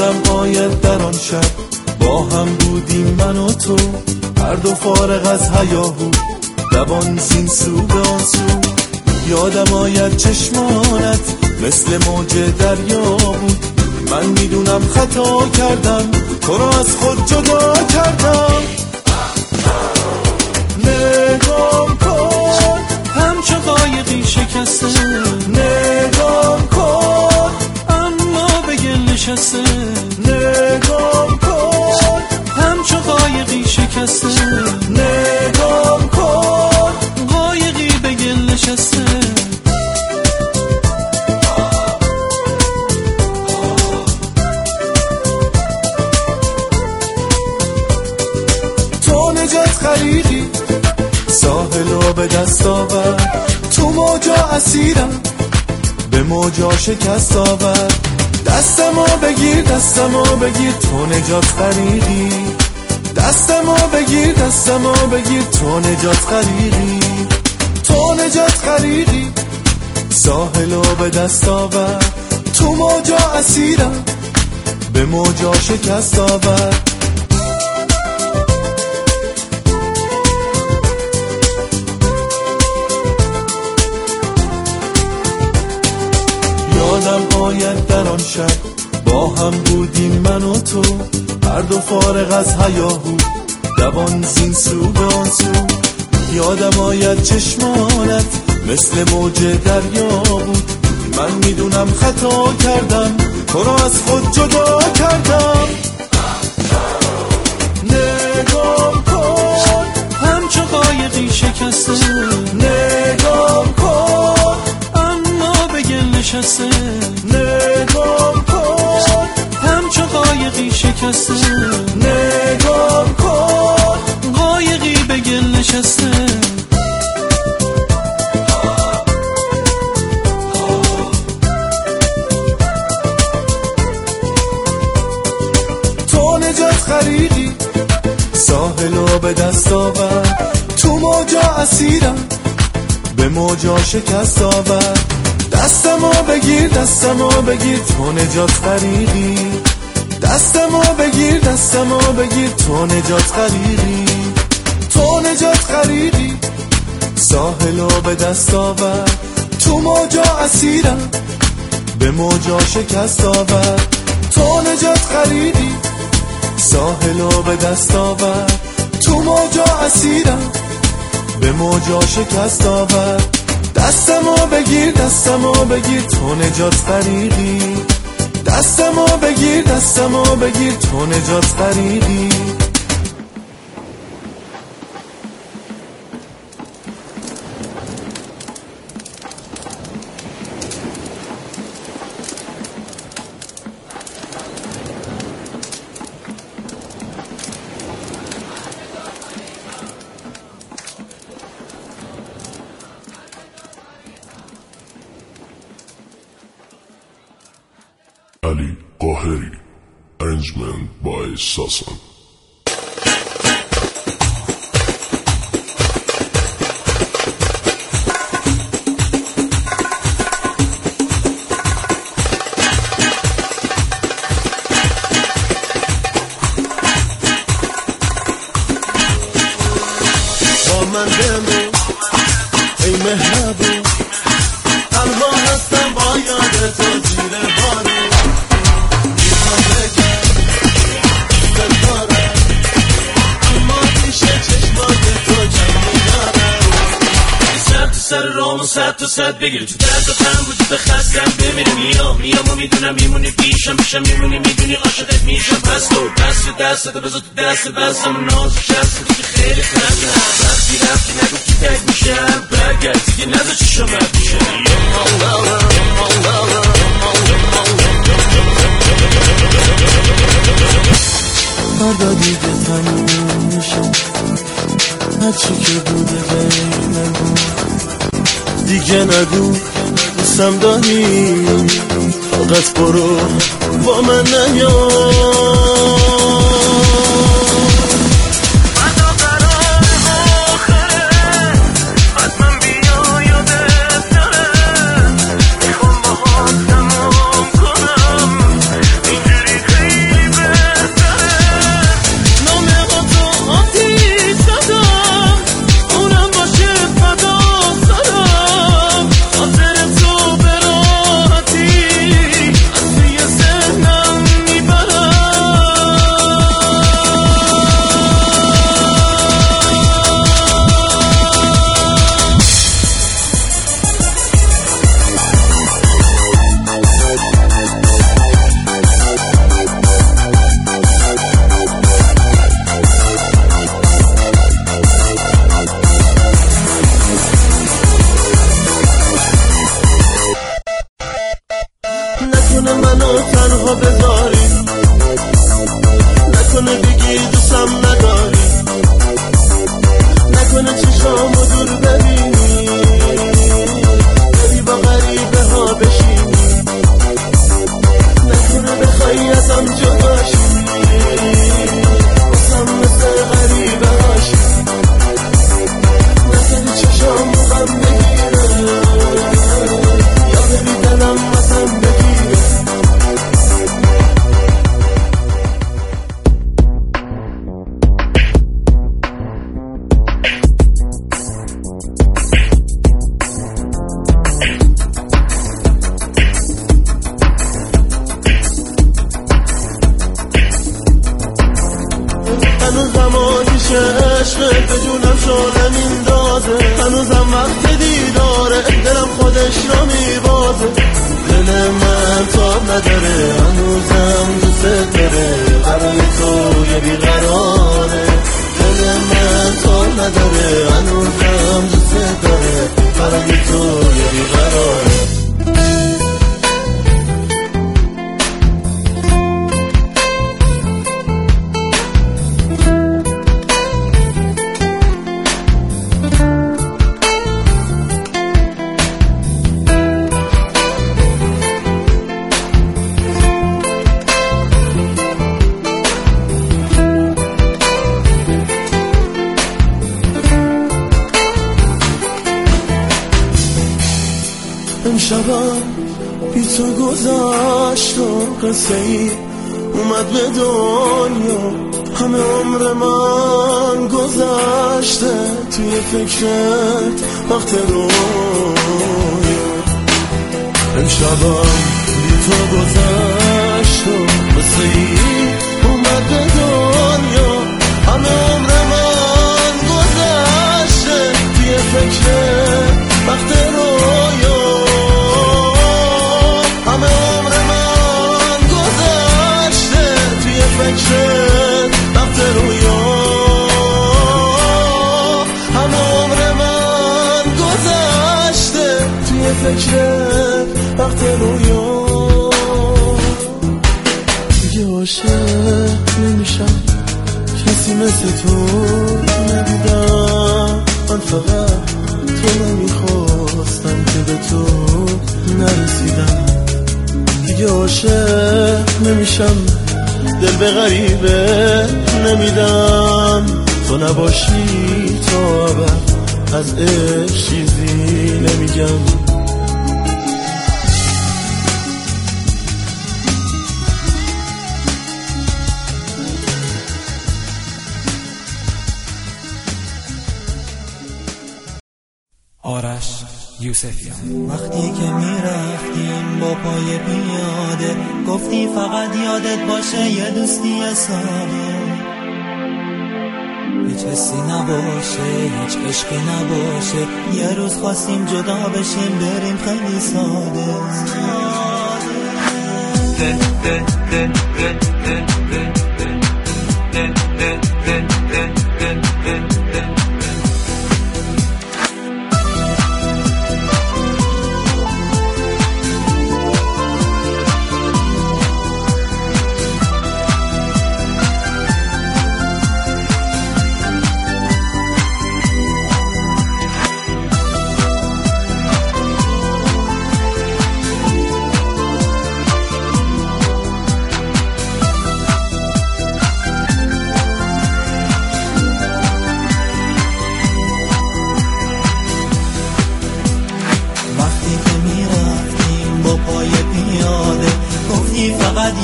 یادم آید در آن شب. با هم بودیم من و تو هر دو فارغ از هیاهو. دوان زین سو به آن سو. یادم آید چشمانت مثل موج دریا بود. من می‌دونم خطا کردم تو را از خود جدا کردم. نگام کن همچه قایقی شکسته. نگام کن. نشسته نگام کن. همچه قایقی شکسته. نگام کن. قایقی به گل نشسته. تو نجات خریدی. ساحل رو به دست آور. تو موجا اسیرم. به موجا شکست آور. دستمو بگیر دستمو بگیر تو نجات خریدی دستمو بگیر دستمو بگیر تو نجات خریدی تو نجات خریدی ساحل رو به دست آور تو موجا اسیرم. به موجا شکست آور. آید در آن شب با هم بودیم من و تو هر دو فارغ از هیاهو. دوان زین سو به سو یادم آید چشمانت مثل موج دریا بود. من می‌دونم خطا کردم تو را از خود جدا کردم. نگام کن همچه قایقی شکسته. نگام کن اما به گل نشسته. شکسته نگام کن قایقی به گل نشسته. تو نجات خریدی ساحل به دست آور. تو موجا اسیرم به موجا شکست آور. دستمو بگیر دستمو بگیر تو نجات خریدی. دستمو بگیر دستمو بگیر تو نجات خریدی تو نجات خریدی ساحل رو به دست آور تو موجا اسیرم به موجا شکست آور. تو نجات خریدی ساحل رو به دست آور تو موجا اسیرم به موجا شکست آور. دستمو بگیر دستمو بگیر تو نجات خریدی دستمو بگیر دستمو بگیر تو نجات خریدی Ali Koheri. Arrangement by Sasan. صد تو صد بگیر تو درد و تن وجود خستم بمیره. میام میام و می‌دونم میمونی پیشم پیشم میمونی می‌دونی عاشقت میشم. پس تو دست تو دست تو بذار تو دست بستم. ناز و شست تو که خیلی خندم وقتی رفتی نگو کی تک میشم. برگرد دیگه نزا شما میشه فردا دیگه تموم میشه هرچی که بوده نگو. دیگه نگو دوستم داری فقط برو با من نیا. تاب نداره هنوزم دوست داره. برای تو یه بیقراره. دل من تاب نداره هنوزم دوست داره. برای تو یه بیقراره. بی تو گذشت و قصه ای اومد به دنیا. همه عمر من گذشته توی فکرت وقت رویا امشبم بی تو گذشت و قصه ای اومد به دنیا. همه عمر فکرت وقت رویا. دیگه عاشق نمیشم. کسی مثل تو ندیدم من فقط تو نمی‌خواستم که به تو نرسیدم. دیگه عاشق نمیشم. دل به غریبه نمیدم. تو نباشی تا ابد از عشق چیزی نمیگم. یوسفیان. وقتی که می‌رفتیم با پای پیاده گفتی فقط یادت باشه یه دوستی ساده. هیچ حسی نباشه هیچ عشقی نباشه. یه روز خواستیم جدا بشیم بریم خیلی ساده. وقتی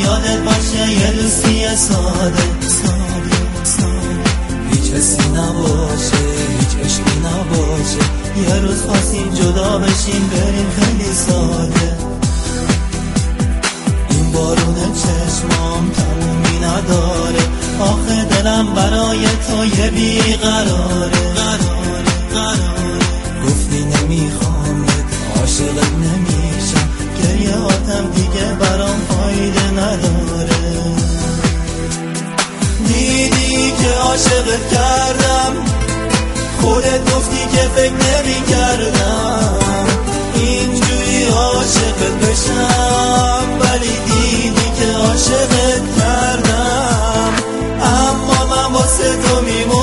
یادت باشه یه دوستی ساده ساده ساده. هیچ حسی نباشه هیچ عشقی نباشه. یه روز خواستیم جدا بشیم بریم خیلی ساده. این بارون چشمام تمومی نداره. آخه دلم برای تو یه بیقراره. قراره قراره. گفتی نمیخوامت آتم دیگه برام فایده نداره. دیدی که عاشقت کردم. خودت گفتی که فکر نمی کردم اینجوری عاشقت بشم. ولی دیدی که عاشقت کردم. اما من واسه تو میمردم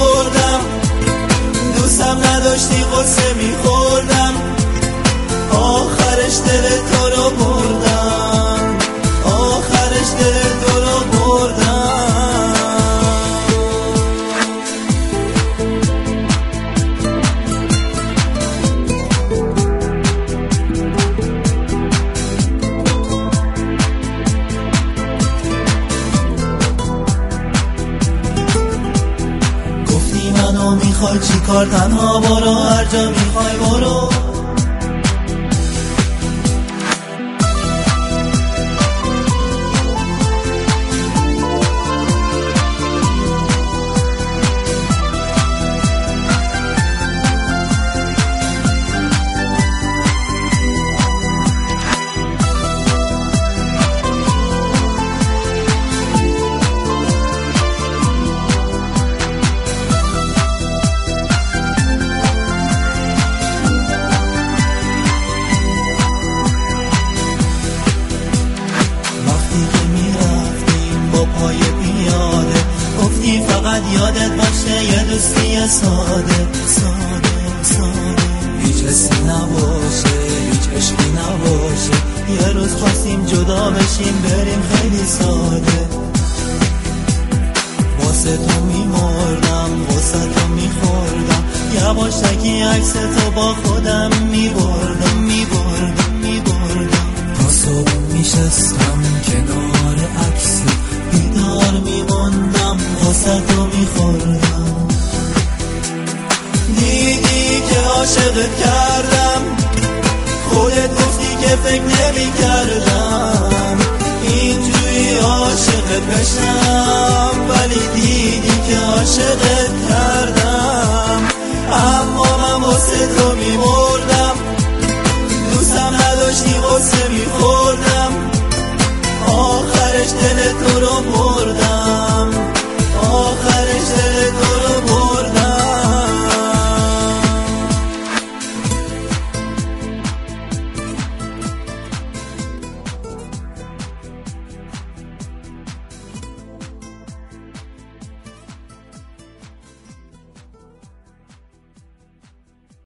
می‌خوای چی کار؟ تنها برو هر جا می‌خوای برو. جدا بشیم بریم خیلی ساده. واسه تو میمردم واسه تو میخوردم. یواشکی عکس تو با خودم میبردم میبردم میبردم. تا صبح میشستم کنار عکس بیدار میموندم واسه تو میخوردم. دیدی که عاشقت کردم خودت گفتی که فکر نمی کردم عاشقت بشم ولی دیدی که عاشقت کردم. اما من واسه تو میمردم.